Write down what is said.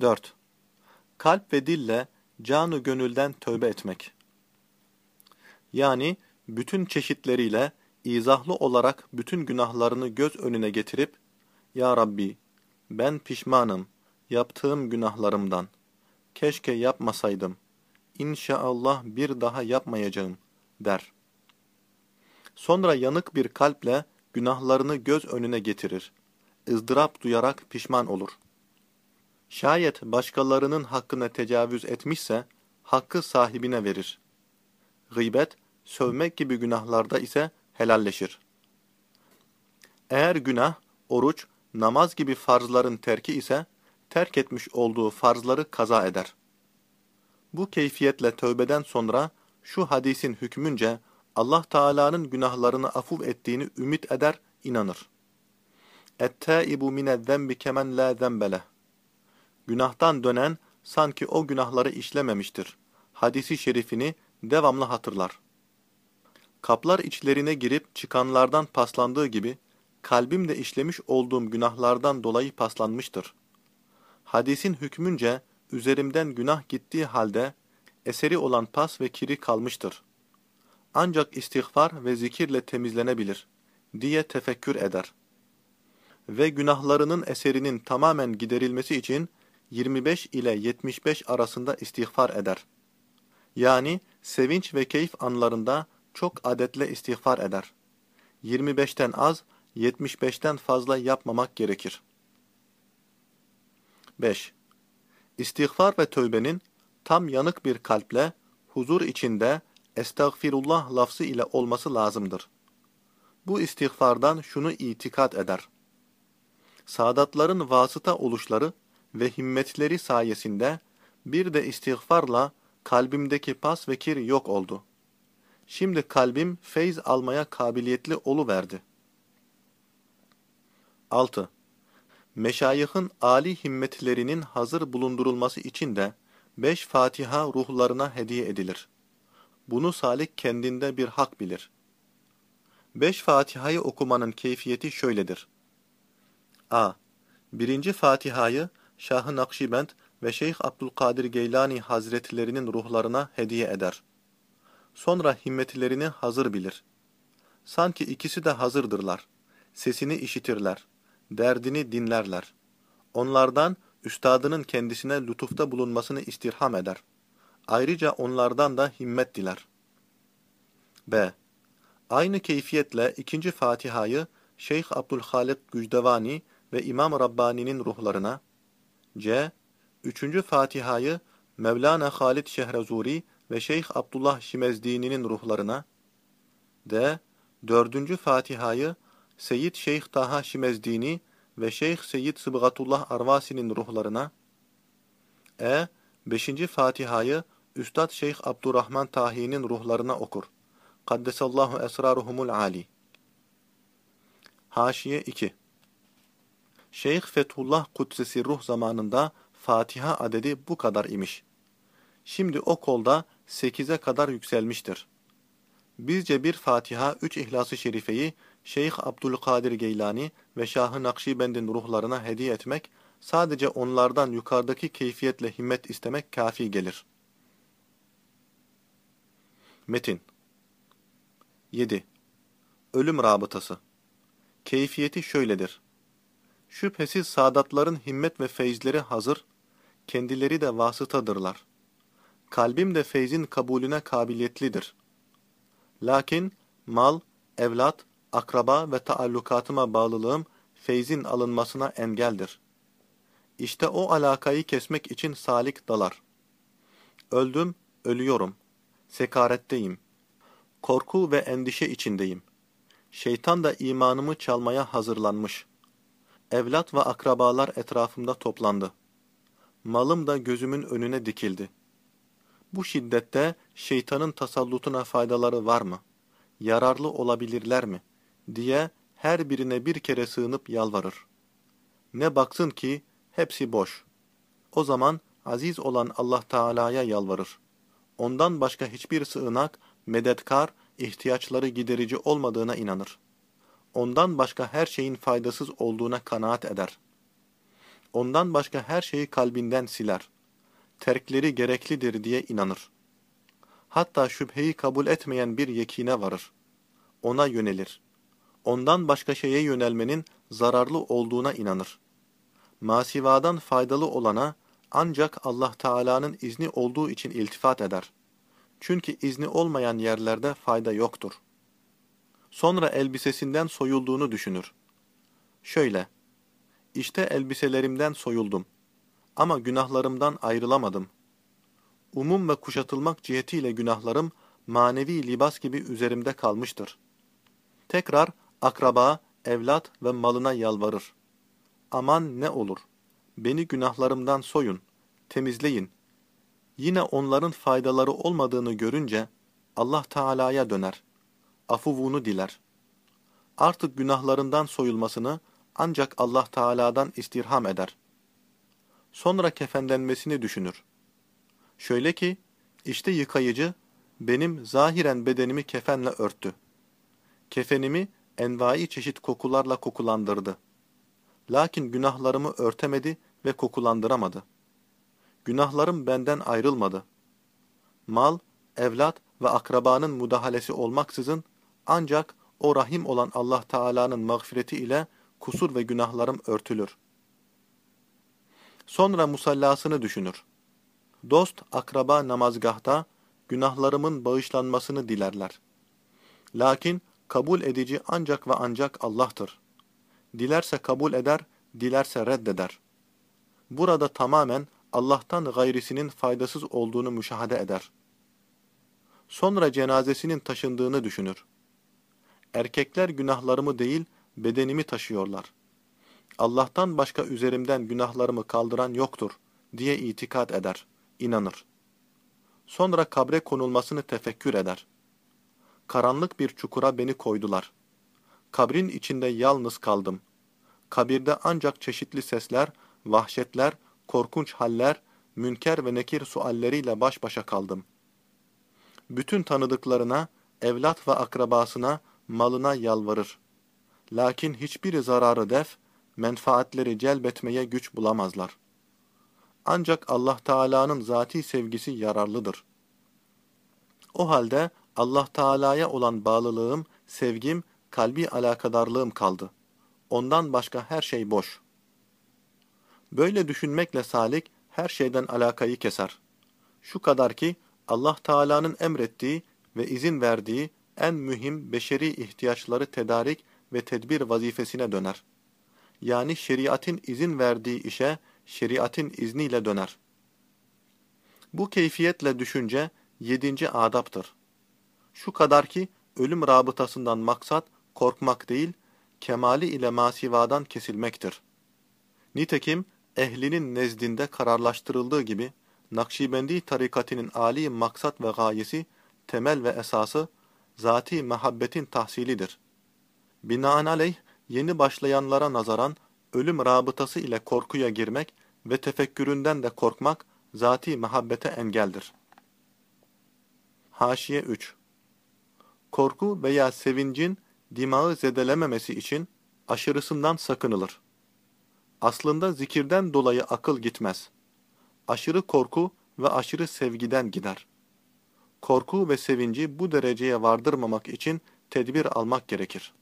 4. Kalp ve dille canı gönülden tövbe etmek. Yani bütün çeşitleriyle izahlı olarak bütün günahlarını göz önüne getirip, Ya Rabbi, ben pişmanım yaptığım günahlarımdan. Keşke yapmasaydım. İnşallah bir daha yapmayacağım, der. Sonra yanık bir kalple günahlarını göz önüne getirir. ızdırap duyarak pişman olur. Şayet başkalarının hakkına tecavüz etmişse, hakkı sahibine verir. Gıybet, sövmek gibi günahlarda ise helalleşir. Eğer günah, oruç, namaz gibi farzların terki ise, terk etmiş olduğu farzları kaza eder. Bu keyfiyetle tövbeden sonra, şu hadisin hükmünce, Allah Teala'nın günahlarını afuv ettiğini ümit eder, inanır. اَتَّائِبُ مِنَ الذَّنْبِ كَمَنْ لَا ذَنْبَ Günahtan dönen, sanki o günahları işlememiştir. Hadisi şerifini devamlı hatırlar. Kaplar içlerine girip çıkanlardan paslandığı gibi, kalbim de işlemiş olduğum günahlardan dolayı paslanmıştır. Hadisin hükmünce, üzerimden günah gittiği halde, eseri olan pas ve kiri kalmıştır. Ancak istiğfar ve zikirle temizlenebilir, diye tefekkür eder. Ve günahlarının eserinin tamamen giderilmesi için, 25 ile 75 arasında istiğfar eder. Yani sevinç ve keyif anlarında çok adetle istiğfar eder. 25'ten az, 75'ten fazla yapmamak gerekir. 5. İstiğfar ve tövbenin tam yanık bir kalple, huzur içinde estağfirullah lafzı ile olması lazımdır. Bu istiğfardan şunu itikat eder. Sadatların vasıta oluşları ve himmetleri sayesinde bir de istiğfarla kalbimdeki pas ve kir yok oldu. Şimdi kalbim feyz almaya kabiliyetli verdi. 6. Meşayihın âli himmetlerinin hazır bulundurulması için de beş Fatiha ruhlarına hediye edilir. Bunu salik kendinde bir hak bilir. Beş Fatiha'yı okumanın keyfiyeti şöyledir. a. Birinci Fatiha'yı Şah-ı Nakşibend ve Şeyh Abdülkadir Geylani Hazretlerinin ruhlarına hediye eder. Sonra himmetlerini hazır bilir. Sanki ikisi de hazırdırlar. Sesini işitirler. Derdini dinlerler. Onlardan üstadının kendisine lütufta bulunmasını istirham eder. Ayrıca onlardan da himmet diler. B. Aynı keyfiyetle ikinci Fatiha'yı Şeyh Abdülhalik Gücdevani ve İmam Rabbani'nin ruhlarına, C. Üçüncü Fatiha'yı Mevlana Halid Şehrezuri ve Şeyh Abdullah Şimezdini'nin ruhlarına, D. Dördüncü Fatiha'yı Seyyid Şeyh Taha Şimezdini ve Şeyh Seyyid Sıbgatullah Arvasi'nin ruhlarına, E. Beşinci Fatiha'yı Üstad Şeyh Abdurrahman Tahi'nin ruhlarına okur. Kaddesallahu esraruhumul ali. Haşiye 2 Şeyh Fethullah Kudsesi ruh zamanında Fatiha adedi bu kadar imiş. Şimdi o kolda 8'e kadar yükselmiştir. Bizce bir Fatiha, üç İhlas-ı Şerife'yi Şeyh Abdülkadir Geylani ve Şah-ı Nakşibend'in ruhlarına hediye etmek, sadece onlardan yukarıdaki keyfiyetle himmet istemek kafi gelir. Metin 7. Ölüm rabıtası Keyfiyeti şöyledir. Şüphesiz sadatların himmet ve feyizleri hazır, kendileri de vasıtadırlar. Kalbim de feyzin kabulüne kabiliyetlidir. Lakin mal, evlat, akraba ve taallukatıma bağlılığım feyzin alınmasına engeldir. İşte o alakayı kesmek için salik dalar. Öldüm, ölüyorum. Sekaretteyim. Korku ve endişe içindeyim. Şeytan da imanımı çalmaya hazırlanmış. Evlat ve akrabalar etrafımda toplandı. Malım da gözümün önüne dikildi. Bu şiddette şeytanın tasallutuna faydaları var mı? Yararlı olabilirler mi? diye her birine bir kere sığınıp yalvarır. Ne baksın ki hepsi boş. O zaman aziz olan Allah Teala'ya yalvarır. Ondan başka hiçbir sığınak, medetkar, ihtiyaçları giderici olmadığına inanır. Ondan başka her şeyin faydasız olduğuna kanaat eder. Ondan başka her şeyi kalbinden siler. Terkleri gereklidir diye inanır. Hatta şüpheyi kabul etmeyen bir yekine varır. Ona yönelir. Ondan başka şeye yönelmenin zararlı olduğuna inanır. Masivadan faydalı olana ancak Allah Teala'nın izni olduğu için iltifat eder. Çünkü izni olmayan yerlerde fayda yoktur. Sonra elbisesinden soyulduğunu düşünür. Şöyle, işte elbiselerimden soyuldum ama günahlarımdan ayrılamadım. Umum ve kuşatılmak cihetiyle günahlarım manevi libas gibi üzerimde kalmıştır. Tekrar akraba, evlat ve malına yalvarır. Aman ne olur, beni günahlarımdan soyun, temizleyin. Yine onların faydaları olmadığını görünce Allah Teala'ya döner, afuvunu diler. Artık günahlarından soyulmasını ancak Allah Teala'dan istirham eder. Sonra kefenlenmesini düşünür. Şöyle ki, işte yıkayıcı benim zahiren bedenimi kefenle örttü. Kefenimi envai çeşit kokularla kokulandırdı. Lakin günahlarımı örtemedi ve kokulandıramadı. Günahlarım benden ayrılmadı. Mal, evlat ve akrabanın mudahalesi olmaksızın ancak o rahim olan Allah Teala'nın mağfireti ile kusur ve günahlarım örtülür. Sonra musallasını düşünür. Dost, akraba namazgahta günahlarımın bağışlanmasını dilerler. Lakin kabul edici ancak ve ancak Allah'tır. Dilerse kabul eder, dilerse reddeder. Burada tamamen Allah'tan gayrisinin faydasız olduğunu müşahede eder. Sonra cenazesinin taşındığını düşünür. Erkekler günahlarımı değil, bedenimi taşıyorlar. Allah'tan başka üzerimden günahlarımı kaldıran yoktur diye itikat eder, inanır. Sonra kabre konulmasını tefekkür eder. Karanlık bir çukura beni koydular. Kabrin içinde yalnız kaldım. Kabirde ancak çeşitli sesler, vahşetler, korkunç haller, münker ve nekir sualleriyle baş başa kaldım. Bütün tanıdıklarına, evlat ve akrabasına, malına yalvarır. Lakin hiçbiri zararı def, menfaatleri celbetmeye güç bulamazlar. Ancak Allah Teala'nın zati sevgisi yararlıdır. O halde Allah Teala'ya olan bağlılığım, sevgim, kalbi alakadarlığım kaldı. Ondan başka her şey boş. Böyle düşünmekle salik her şeyden alakayı keser. Şu kadar ki Allah Teala'nın emrettiği ve izin verdiği en mühim beşeri ihtiyaçları tedarik ve tedbir vazifesine döner. Yani şeriatin izin verdiği işe şeriatin izniyle döner. Bu keyfiyetle düşünce yedinci adaptır. Şu kadar ki ölüm rabıtasından maksat korkmak değil, kemali ile masivadan kesilmektir. Nitekim ehlinin nezdinde kararlaştırıldığı gibi Nakşibendi tarikatinin âli maksat ve gayesi, temel ve esası zati muhabbetin tahsilidir. Binaenaleyh yeni başlayanlara nazaran ölüm rabıtası ile korkuya girmek ve tefekküründen de korkmak zati muhabbete engeldir. Haşiye 3 Korku veya sevincin dimağı zedelememesi için aşırısından sakınılır. Aslında zikirden dolayı akıl gitmez. Aşırı korku ve aşırı sevgiden gider. Korku ve sevinci bu dereceye vardırmamak için tedbir almak gerekir.